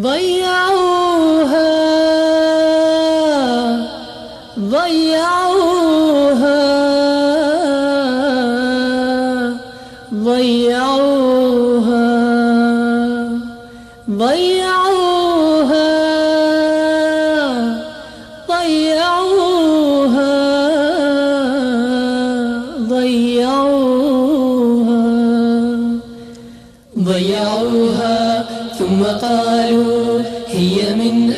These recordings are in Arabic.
ضيعوها ضيعوها ضيعوها ضيعوها ضيعوها ضيعوها ضيعوها. ثم قالوا هي من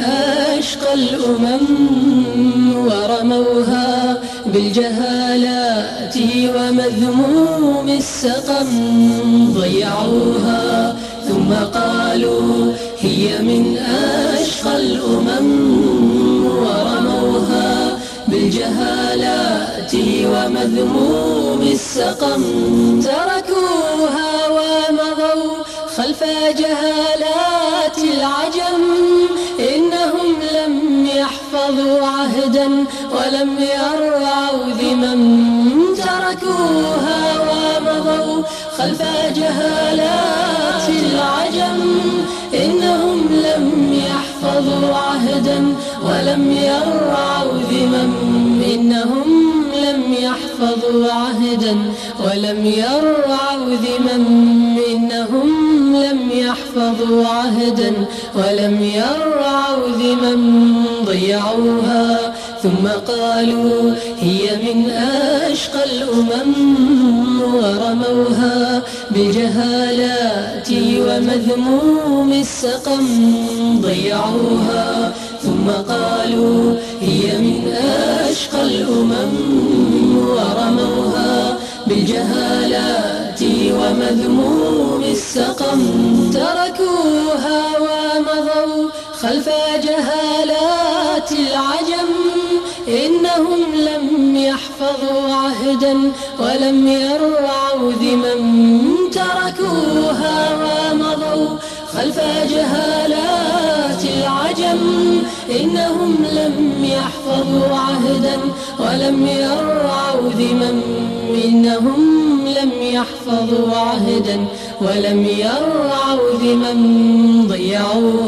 أشقى الأمم ورموها بالجهالات ومذموم السقم ضيعوها ثم قالوا هي من أشقى الأمم ورموها بالجهالات ومذموم السقم تركوها ومضوا خلف جهالات العجم إنهم لم يحفظوا عهدا ولم يرعوا ذمم تركوها ومضوا خلف جهالات العجم إنهم لم يحفظوا عهدا ولم يرعوا ذمم إنهم لم يحفظوا عهدا ولم يرعوا ذمم إنهم عهدا ولم يرعوا ذمم ضيعوها ثم قالوا هي من أشقى الأمم ورموها بجهالات ومذموم السقم ضيعوها ثم قالوا هي من أشقى الأمم ورموها بالجهالات ومذموم السقم تركوها ومضوا خلف جهالات العجم. إنهم لم يحفظوا عهدا ولم يرعوا ذمم. تركوها ومضوا خلف جهالات العجم. إنهم لم يحفظوا عهدا ولم يرعوا ذمم. إنهم يحفظوا عهدا ولم يرعوا ذما ضيعوا